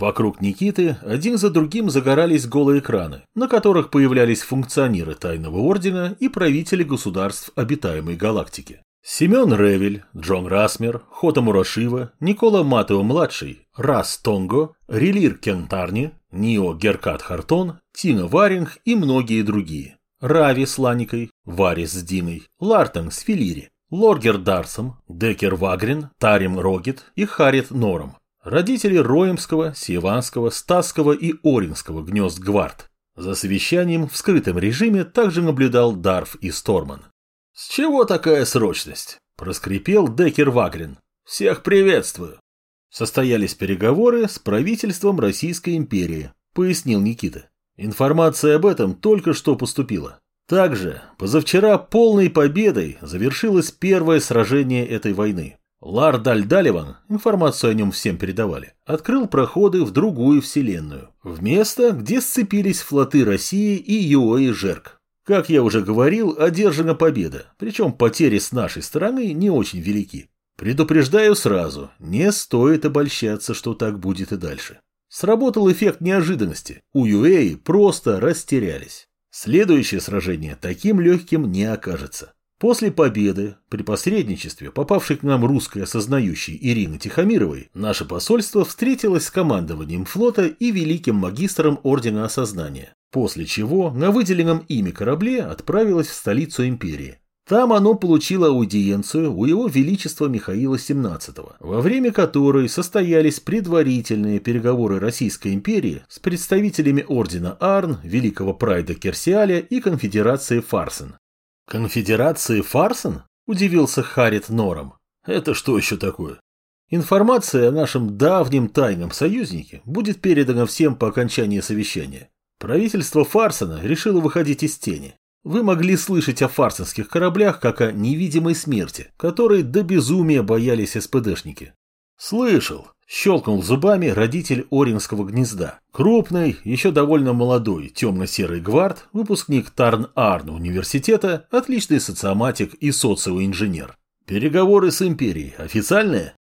Вокруг Никиты один за другим загорались голые экраны, на которых появлялись функционеры Тайного Ордена и правители государств обитаемой галактики. Семен Ревель, Джон Расмер, Хота Мурашива, Никола Матео-младший, Рас Тонго, Релир Кентарни, Нио Геркат Хартон, Тина Варинг и многие другие. Рави с Ланикой, Варис с Диной, Лартен с Филири, Лоргер Дарсом, Декер Вагрин, Тарим Рогит и Харит Нором. Родители Роемского, Севанского, Стасского и Оринского гнезд Гвард. За совещанием в скрытом режиме также наблюдал Дарф и Сторман. «С чего такая срочность?» – проскрипел Декер Вагрин. «Всех приветствую!» Состоялись переговоры с правительством Российской империи, пояснил Никита. Информация об этом только что поступила. Также, позавчера полной победой завершилось первое сражение этой войны. Лар Дальдаливан, информацию о нем всем передавали, открыл проходы в другую вселенную, в место, где сцепились флоты России и Юои Жерк. Как я уже говорил, одержана победа, причем потери с нашей стороны не очень велики. Предупреждаю сразу, не стоит обольщаться, что так будет и дальше. Сработал эффект неожиданности. У Юэи просто растерялись. Следующее сражение таким легким не окажется. После победы, при посредничестве попавшей к нам русской осознающей Ирины Тихомировой, наше посольство встретилось с командованием флота и великим магистром Ордена Осознания, после чего на выделенном ими корабле отправилось в столицу империи. Там оно получило аудиенцию у его величества Михаила XVII, во время которой состоялись предварительные переговоры Российской империи с представителями ордена Арн, Великого Прайда Керсиаля и конфедерации Фарсен. «Конфедерации Фарсен?» – удивился Харит Нором. «Это что еще такое?» Информация о нашем давнем тайном союзнике будет передана всем по окончании совещания. Правительство Фарсена решило выходить из тени. Вы могли слышать о фарсенских кораблях как о невидимой смерти, которой до безумия боялись СПДшники. Слышал, щелкнул зубами родитель Оринского гнезда. Крупный, еще довольно молодой, темно-серый гвард, выпускник Тарн-Арн университета, отличный социоматик и социоинженер. Переговоры с империей официальные?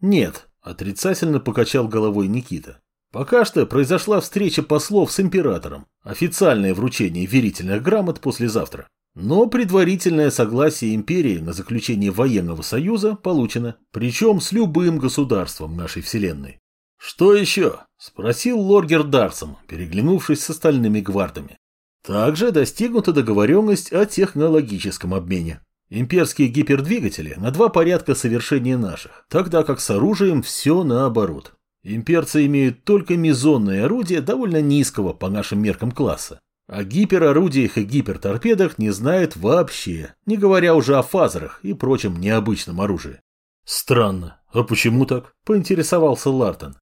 Нет, отрицательно покачал головой Никита. Пока что произошла встреча послов с императором, официальное вручение верительных грамот послезавтра. Но предварительное согласие империи на заключение военного союза получено, причем с любым государством нашей вселенной. «Что еще?» – спросил Лоргер Дарсом, переглянувшись с остальными гвардами. Также достигнута договоренность о технологическом обмене. Имперские гипердвигатели на два порядка совершения наших, тогда как с оружием все наоборот. Имперцы имеют только мизонные орудия довольно низкого по нашим меркам класса. О гиперорудиях и гиперторпедах не знают вообще, не говоря уже о фазерах и прочем необычном оружии. Странно. А почему так? Поинтересовался Лартон.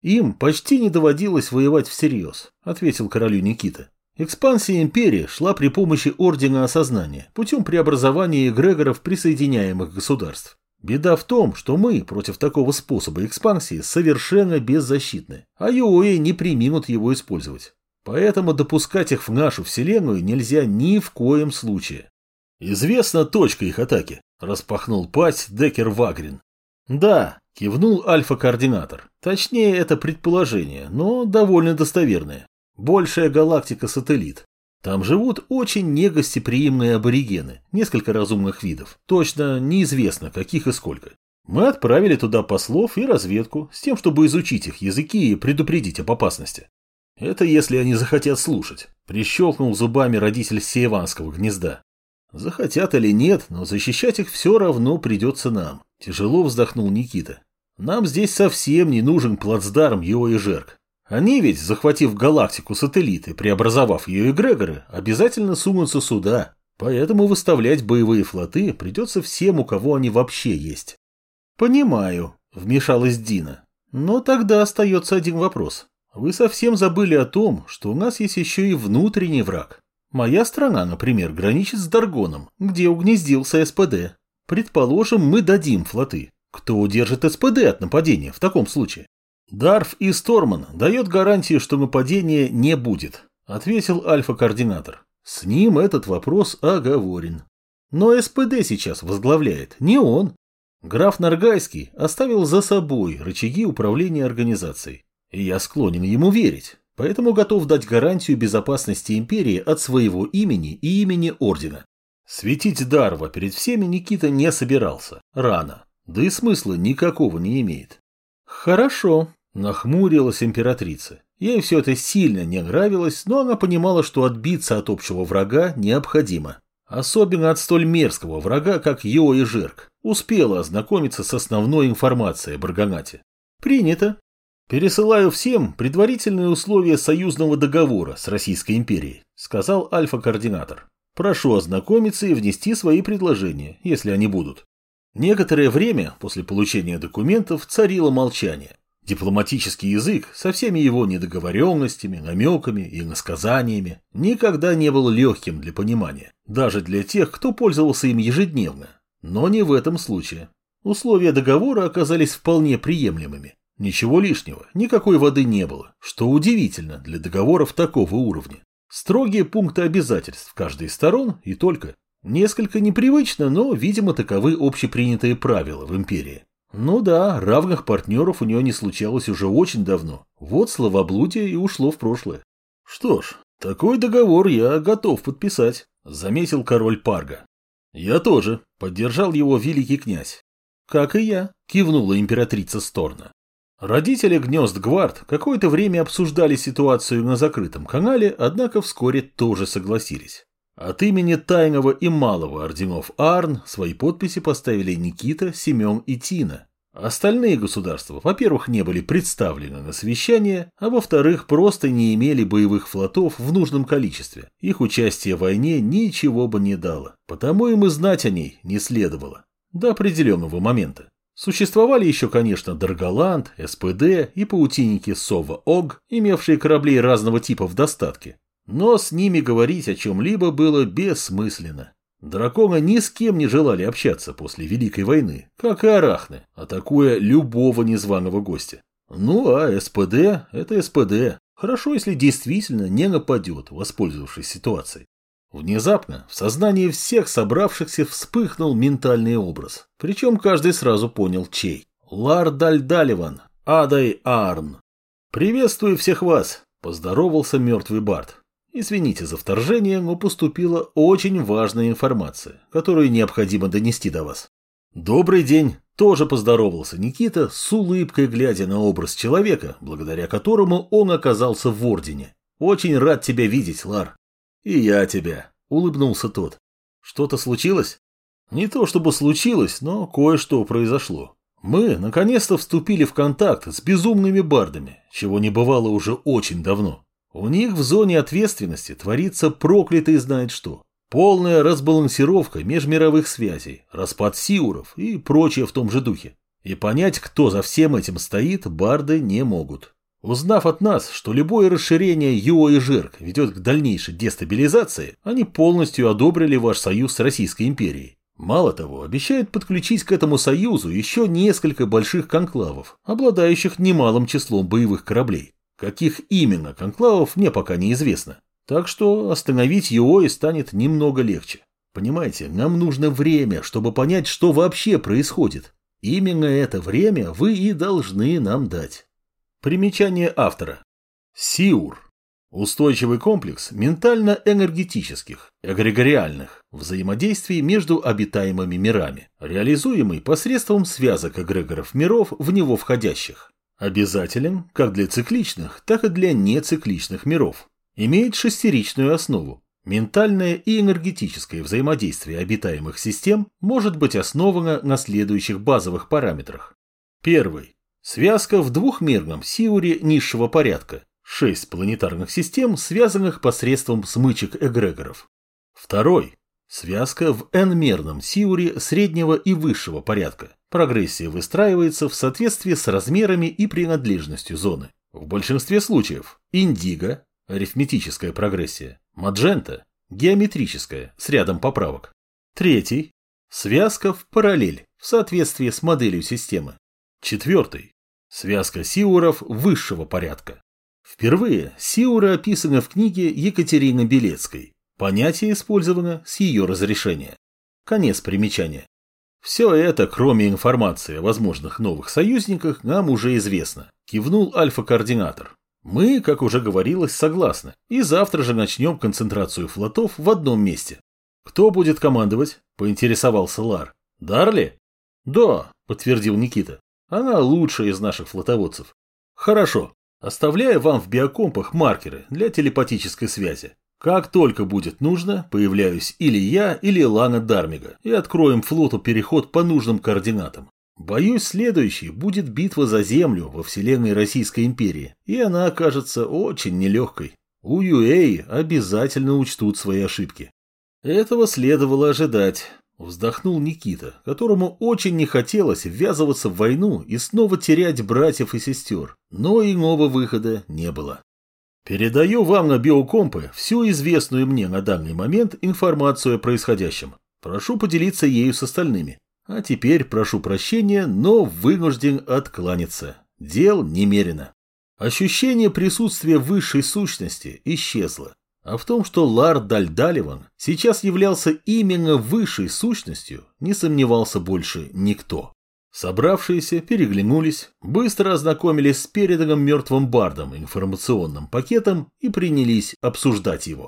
Им почти не доводилось воевать всерьез, ответил королю Никита. Экспансия империи шла при помощи Ордена Осознания, путем преобразования эгрегоров присоединяемых государств. Беда в том, что мы против такого способа экспансии совершенно беззащитны, а ЮОЭ не приминут его использовать. Поэтому допускать их в нашу вселенную нельзя ни в коем случае. Известна точка их атаки, распахнул пасть Декер Вагрин. Да, кивнул альфа-координатор. Точнее, это предположение, но довольно достоверное. Большая галактика-сателлит. Там живут очень негостеприимные аборигены, несколько разумных видов. Точно неизвестно, каких и сколько. Мы отправили туда послов и разведку, с тем, чтобы изучить их языки и предупредить об опасности. Это если они захотят слушать, прищелкнул зубами родитель Сееванского гнезда. Захотят или нет, но защищать их все равно придется нам. Тяжело вздохнул Никита. Нам здесь совсем не нужен плацдарм Йо и Жерк. Они ведь, захватив галактику сателлиты, преобразовав ее эгрегоры, обязательно сунутся сюда. Поэтому выставлять боевые флоты придется всем, у кого они вообще есть. Понимаю, вмешалась Дина. Но тогда остается один вопрос. Вы совсем забыли о том, что у нас есть еще и внутренний враг. Моя страна, например, граничит с Даргоном, где угнездился СПД. Предположим, мы дадим флоты. Кто удержит СПД от нападения в таком случае? «Дарф и Сторман дает гарантию, что нападения не будет», — ответил альфа-координатор. «С ним этот вопрос оговорен. Но СПД сейчас возглавляет не он. Граф Наргайский оставил за собой рычаги управления организацией. И я склонен ему верить, поэтому готов дать гарантию безопасности империи от своего имени и имени Ордена. Светить Дарва перед всеми Никита не собирался. Рано. Да и смысла никакого не имеет. Хорошо, нахмурилась императрица. Ей все это сильно не нравилось, но она понимала, что отбиться от общего врага необходимо. Особенно от столь мерзкого врага, как Йо и Жирк. Успела ознакомиться с основной информацией о Барганате. Принято. Пересылаю всем предварительные условия союзного договора с Российской империей, сказал альфа-координатор. Прошу ознакомиться и внести свои предложения, если они будут. Некоторое время после получения документов царило молчание. Дипломатический язык со всеми его недоговоренностями, намеками и насказаниями никогда не был легким для понимания, даже для тех, кто пользовался им ежедневно. Но не в этом случае. Условия договора оказались вполне приемлемыми. Ничего лишнего, никакой воды не было, что удивительно для договоров такого уровня. Строгие пункты обязательств каждой из сторон и только. Несколько непривычно, но, видимо, таковы общепринятые правила в империи. Ну да, равных партнеров у нее не случалось уже очень давно. Вот словоблудие и ушло в прошлое. Что ж, такой договор я готов подписать, заметил король Парга. Я тоже, поддержал его великий князь. Как и я, кивнула императрица Сторна. Родители гнезд Гвард какое-то время обсуждали ситуацию на закрытом канале, однако вскоре тоже согласились. От имени Тайного и Малого орденов Арн свои подписи поставили Никита, Семен и Тина. Остальные государства, во-первых, не были представлены на совещание, а во-вторых, просто не имели боевых флотов в нужном количестве. Их участие в войне ничего бы не дало, потому им и знать о ней не следовало. До определенного момента. Существовали еще, конечно, Дарголанд, СПД и паутинники Сова-Ог, имевшие корабли разного типа в достатке. Но с ними говорить о чем-либо было бессмысленно. Драконы ни с кем не желали общаться после Великой войны, как и арахны, атакуя любого незваного гостя. Ну а СПД – это СПД. Хорошо, если действительно не нападет, воспользовавшись ситуацией. Внезапно в сознании всех собравшихся вспыхнул ментальный образ. Причем каждый сразу понял, чей. Лар Дальдаливан, Адай Арн. «Приветствую всех вас!» – поздоровался мертвый Барт. Извините за вторжение, но поступила очень важная информация, которую необходимо донести до вас. Добрый день, тоже поздоровался Никита, с улыбкой глядя на образ человека, благодаря которому он оказался в Ордене. Очень рад тебя видеть, Лар. И я тебя, улыбнулся тот. Что-то случилось? Не то чтобы случилось, но кое-что произошло. Мы наконец-то вступили в контакт с безумными бардами, чего не бывало уже очень давно. У них в зоне ответственности творится проклятый знает что. Полная разбалансировка межмировых связей, распад сиуров и прочее в том же духе. И понять, кто за всем этим стоит, барды не могут. Узнав от нас, что любое расширение ЮО и ЖИРК ведет к дальнейшей дестабилизации, они полностью одобрили ваш союз с Российской империей. Мало того, обещают подключить к этому союзу еще несколько больших конклавов, обладающих немалым числом боевых кораблей. Каких именно конклавов мне пока неизвестно. Так что остановить его и станет немного легче. Понимаете, нам нужно время, чтобы понять, что вообще происходит. Именно это время вы и должны нам дать. Примечание автора. Сиур. Устойчивый комплекс ментально-энергетических, эгрегориальных взаимодействий между обитаемыми мирами, реализуемый посредством связок эгрегоров миров в него входящих. Обязателен как для цикличных, так и для нецикличных миров. Имеет шестеричную основу. Ментальное и энергетическое взаимодействие обитаемых систем может быть основано на следующих базовых параметрах. Первый. Связка в двухмерном сиуре низшего порядка. Шесть планетарных систем, связанных посредством смычек эгрегоров. Второй. Связка в n-мерном сиуре среднего и высшего порядка. Прогрессия выстраивается в соответствии с размерами и принадлежностью зоны. В большинстве случаев индиго – арифметическая прогрессия, маджента – геометрическая с рядом поправок. Третий – связка в параллель в соответствии с моделью системы. Четвертый – связка сиуров высшего порядка. Впервые сиуры описаны в книге Екатерины Белецкой. Понятие использовано с ее разрешения. Конец примечания. Все это, кроме информации о возможных новых союзниках, нам уже известно, кивнул альфа-координатор. Мы, как уже говорилось, согласны, и завтра же начнем концентрацию флотов в одном месте. Кто будет командовать? Поинтересовался Лар. Дарли? Да, подтвердил Никита. Она лучшая из наших флотоводцев. Хорошо. Оставляю вам в биокомпах маркеры для телепатической связи. Как только будет нужно, появляюсь или я, или Лана Дармига, и откроем флоту переход по нужным координатам. Боюсь, следующей будет битва за землю во вселенной Российской империи, и она окажется очень нелегкой. У Юэй обязательно учтут свои ошибки. Этого следовало ожидать. Вздохнул Никита, которому очень не хотелось ввязываться в войну и снова терять братьев и сестер, но иного выхода не было. Передаю вам на биокомпы всю известную мне на данный момент информацию о происходящем. Прошу поделиться ею с остальными. А теперь прошу прощения, но вынужден откланяться. Дел немерено. Ощущение присутствия высшей сущности исчезло а в том, что Лар Дальдаливан сейчас являлся именно высшей сущностью, не сомневался больше никто. Собравшиеся переглянулись, быстро ознакомились с переданным мертвым бардом информационным пакетом и принялись обсуждать его.